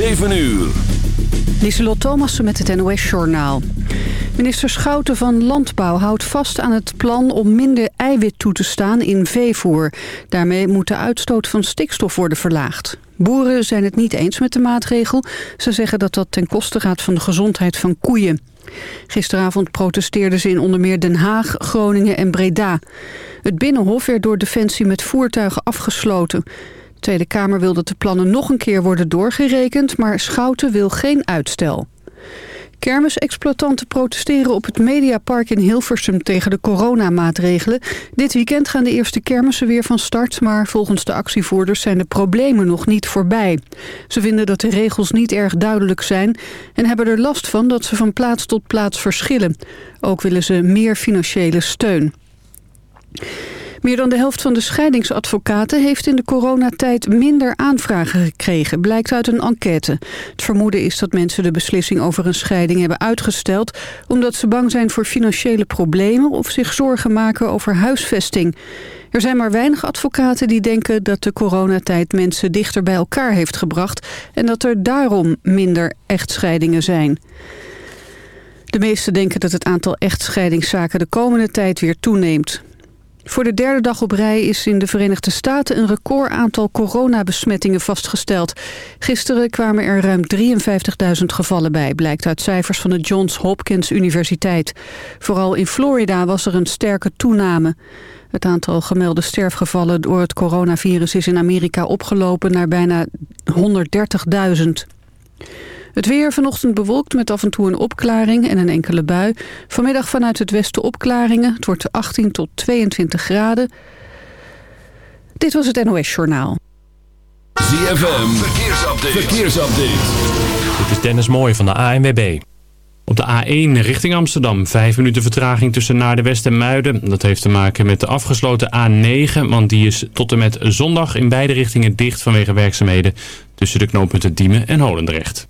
7 uur. Lieselot Thomassen met het NOS-journaal. Minister Schouten van Landbouw houdt vast aan het plan om minder eiwit toe te staan in veevoer. Daarmee moet de uitstoot van stikstof worden verlaagd. Boeren zijn het niet eens met de maatregel. Ze zeggen dat dat ten koste gaat van de gezondheid van koeien. Gisteravond protesteerden ze in onder meer Den Haag, Groningen en Breda. Het Binnenhof werd door Defensie met voertuigen afgesloten. De Tweede Kamer wil dat de plannen nog een keer worden doorgerekend... maar Schouten wil geen uitstel. Kermisexploitanten protesteren op het Mediapark in Hilversum tegen de coronamaatregelen. Dit weekend gaan de eerste kermissen weer van start, maar volgens de actievoerders zijn de problemen nog niet voorbij. Ze vinden dat de regels niet erg duidelijk zijn en hebben er last van dat ze van plaats tot plaats verschillen. Ook willen ze meer financiële steun. Meer dan de helft van de scheidingsadvocaten heeft in de coronatijd minder aanvragen gekregen, blijkt uit een enquête. Het vermoeden is dat mensen de beslissing over een scheiding hebben uitgesteld, omdat ze bang zijn voor financiële problemen of zich zorgen maken over huisvesting. Er zijn maar weinig advocaten die denken dat de coronatijd mensen dichter bij elkaar heeft gebracht en dat er daarom minder echtscheidingen zijn. De meesten denken dat het aantal echtscheidingszaken de komende tijd weer toeneemt. Voor de derde dag op rij is in de Verenigde Staten een record aantal coronabesmettingen vastgesteld. Gisteren kwamen er ruim 53.000 gevallen bij, blijkt uit cijfers van de Johns Hopkins Universiteit. Vooral in Florida was er een sterke toename. Het aantal gemelde sterfgevallen door het coronavirus is in Amerika opgelopen naar bijna 130.000. Het weer vanochtend bewolkt met af en toe een opklaring en een enkele bui. Vanmiddag vanuit het westen opklaringen. Het wordt 18 tot 22 graden. Dit was het NOS Journaal. ZFM, verkeersupdate. verkeersupdate. Dit is Dennis Mooij van de ANWB. Op de A1 richting Amsterdam. Vijf minuten vertraging tussen naar de West en Muiden. Dat heeft te maken met de afgesloten A9. Want die is tot en met zondag in beide richtingen dicht vanwege werkzaamheden. Tussen de knooppunten Diemen en Holendrecht.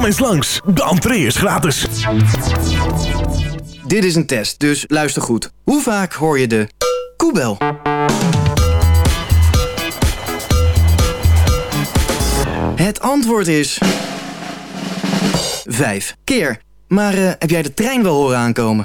Kom eens langs, de entree is gratis. Dit is een test, dus luister goed. Hoe vaak hoor je de koebel? Het antwoord is... Vijf keer. Maar eh, heb jij de trein wel horen aankomen?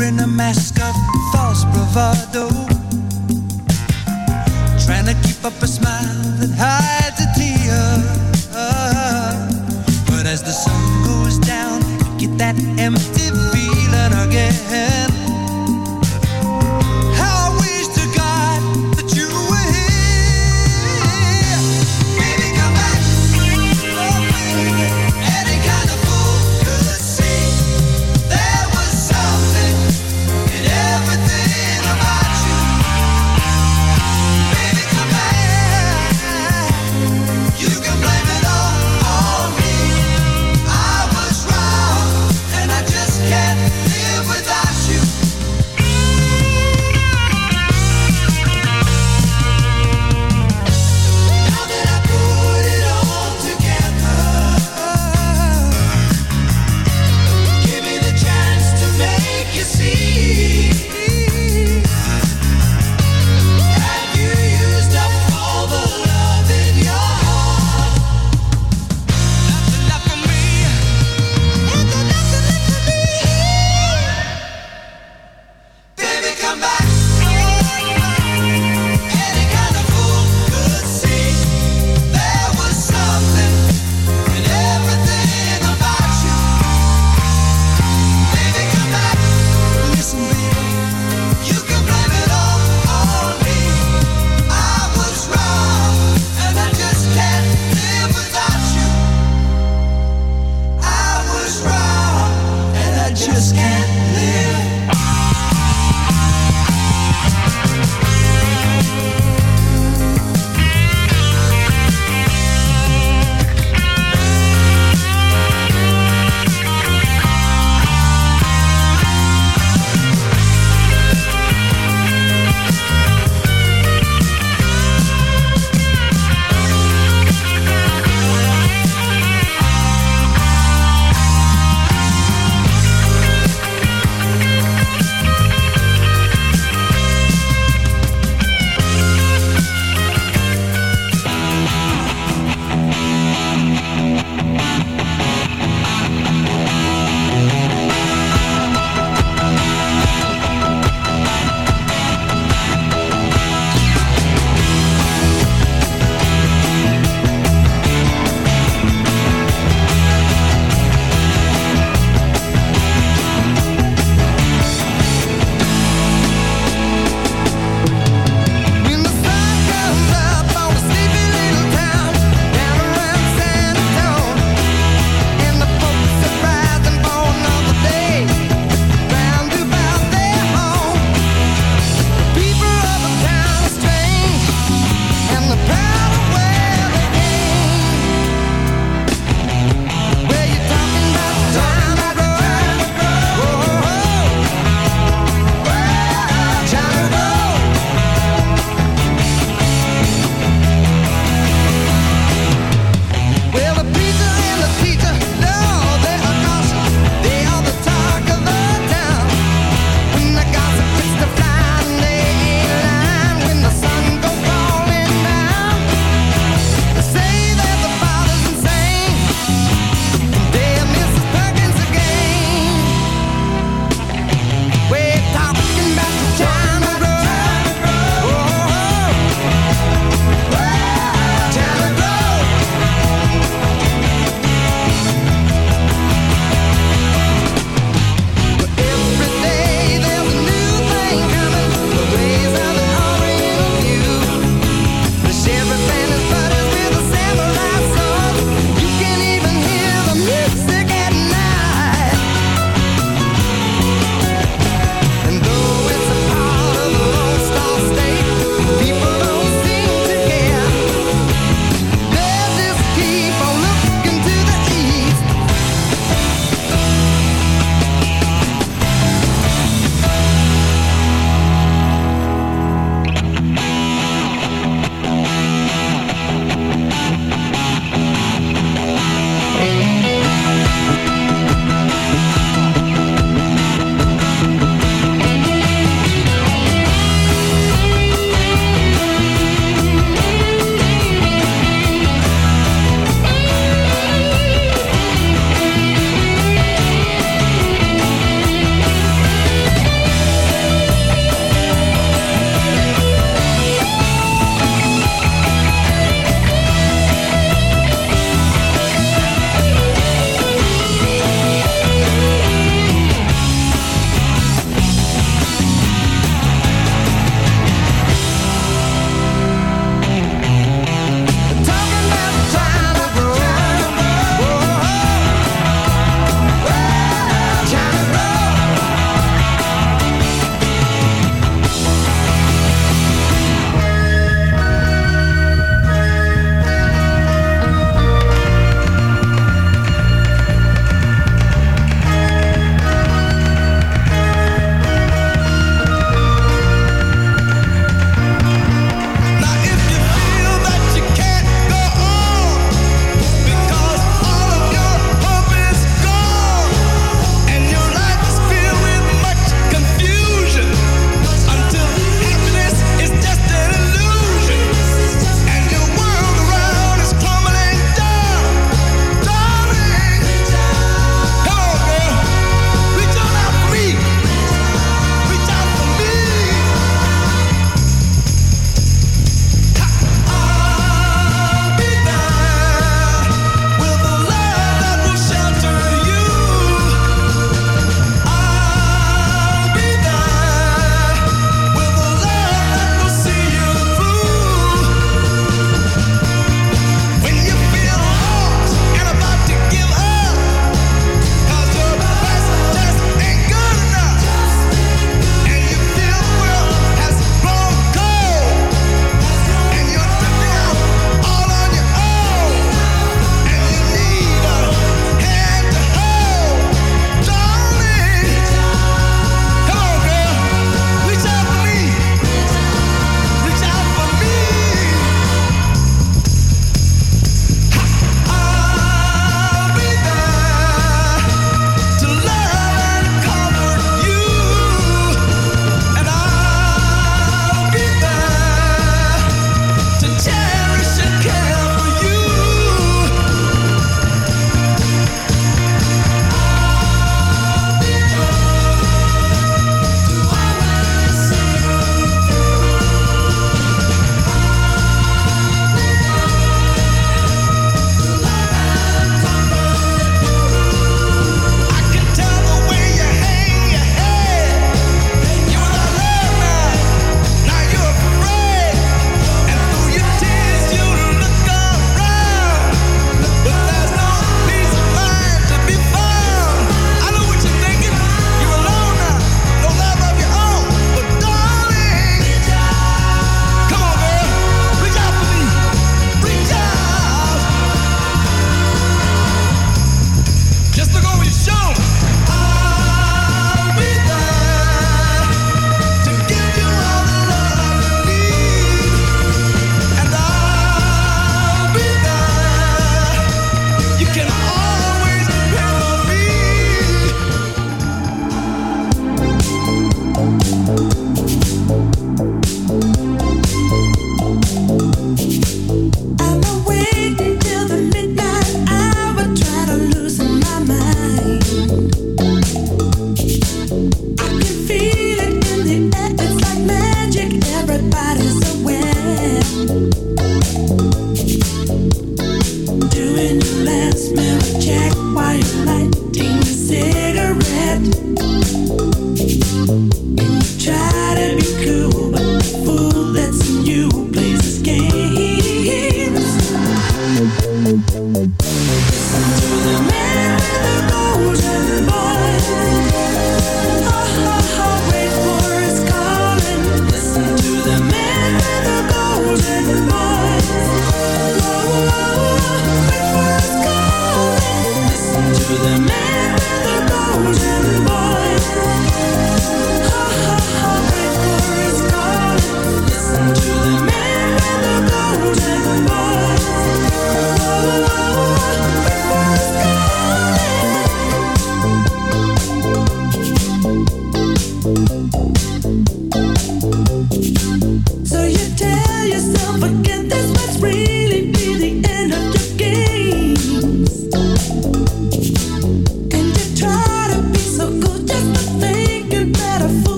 Wearing a mask of false bravado. Trying to keep up a smile that hides it.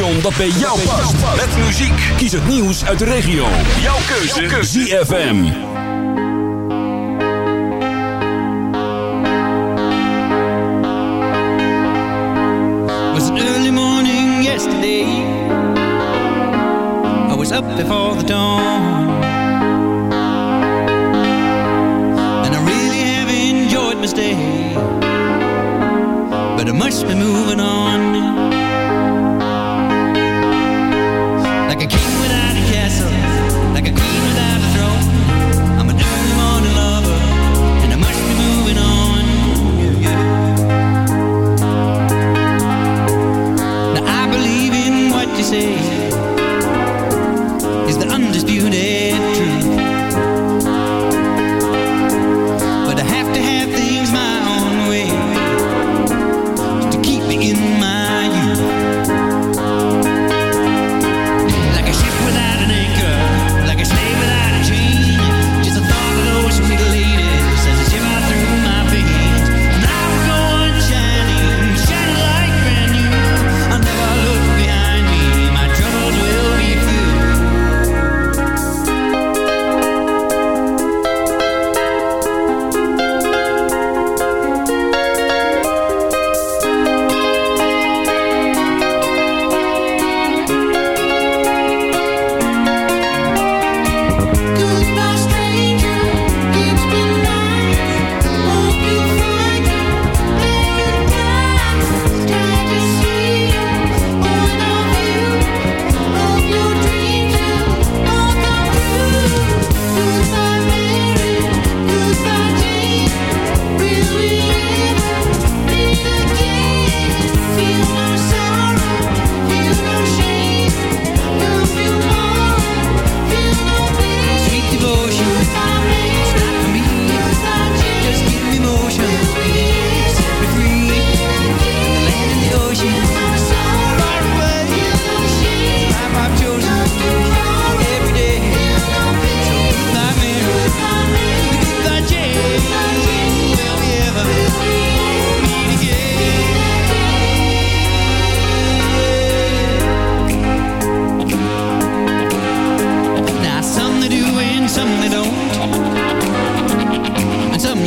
dat bij jou past. Met muziek. Kies het nieuws uit de regio. Jouw keuze. Jouw. ZFM. Was early morning yesterday? I was up before the dawn. And I really have enjoyed my stay. But I must be moving on. see.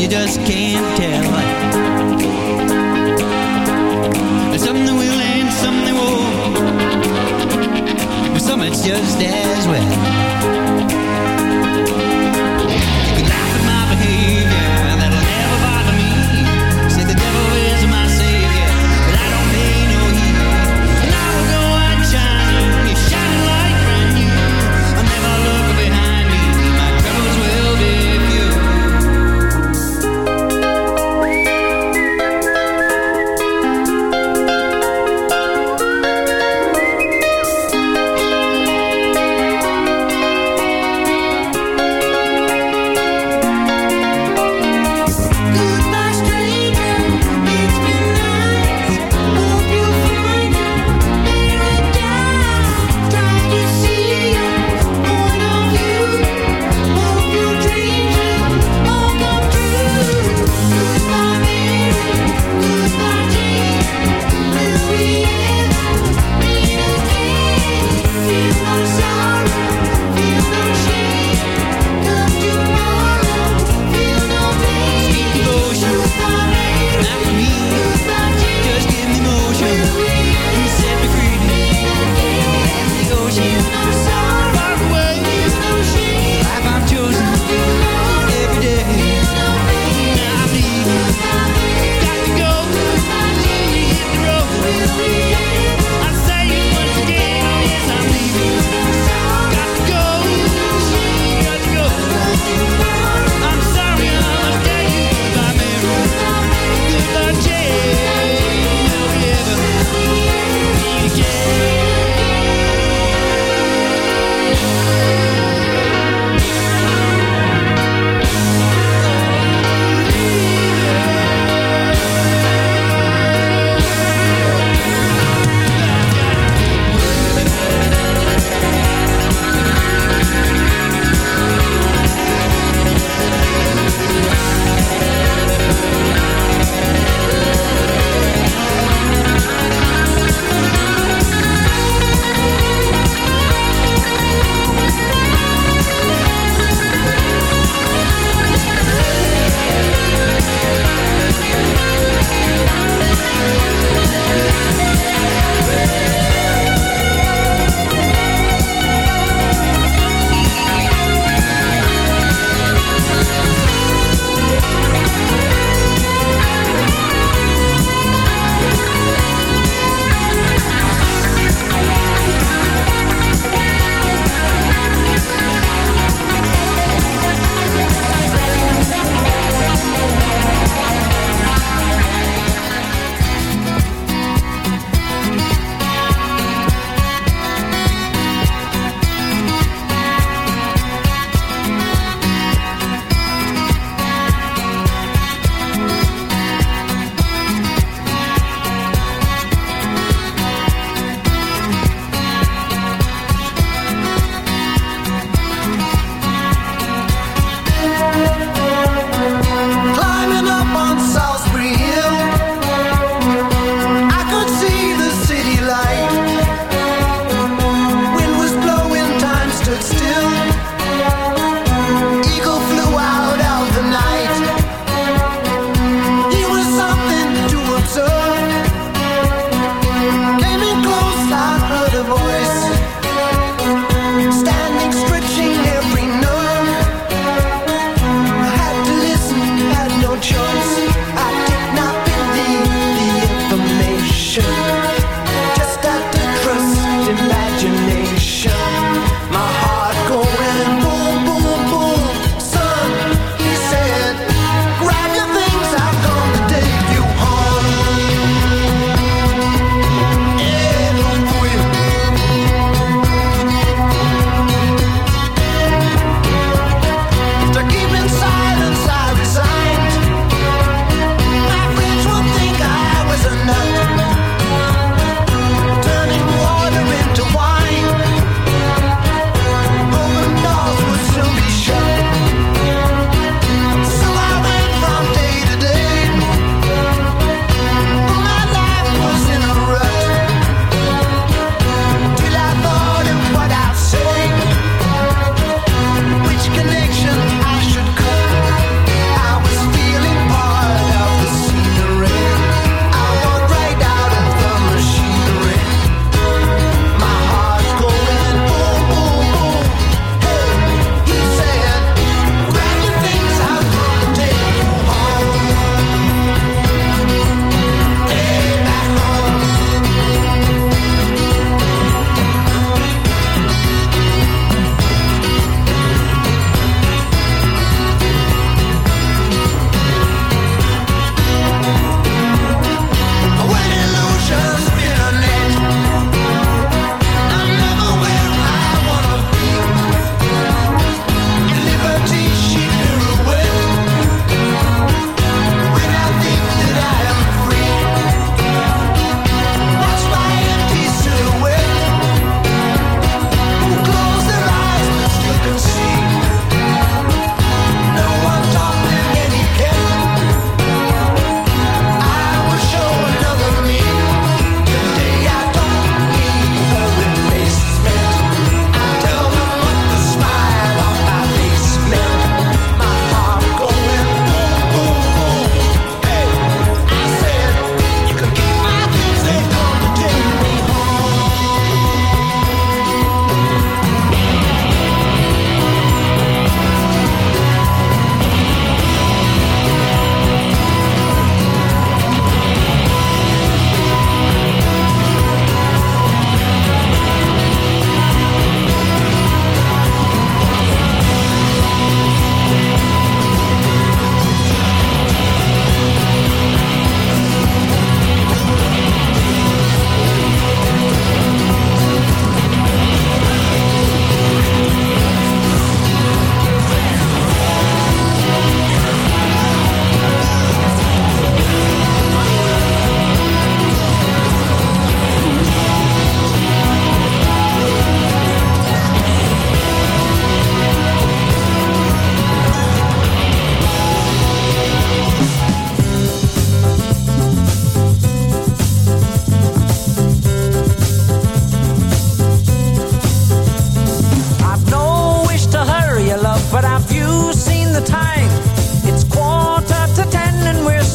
you just can't tell. And some they will and some they won't. But some it's just as well.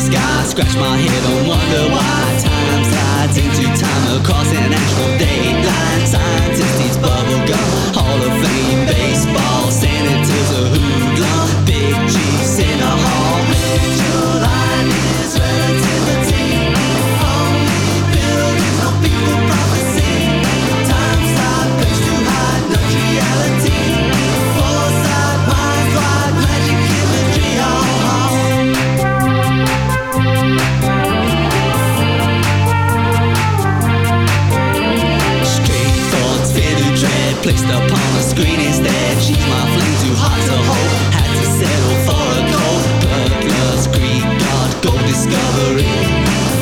sky. Scratch my head and wonder why Time slides into time. Across an actual dateline Scientists eat bubblegum Hall of Fame baseball. Senators a hoodlum. Big Chiefs in a hall. Mitchell line is relative screen is dead. She's my flame too hot to hold Had to settle for a cold Burglar's Greek god Gold discovery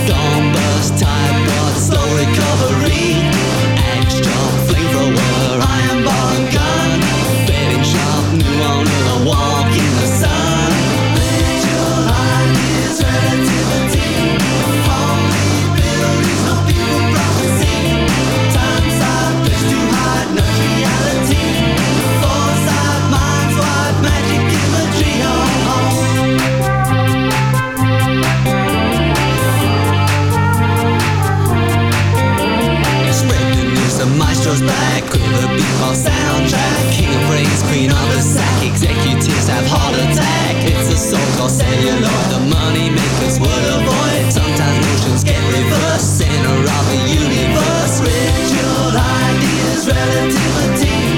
Gone burst, time blood, slow recovery the beatbox soundtrack. King of rings, queen of the sack. Executives have heart attack. It's a song called celluloid. The money makers would avoid. Sometimes notions get reversed Center of the universe. Ritual ideas, relativity.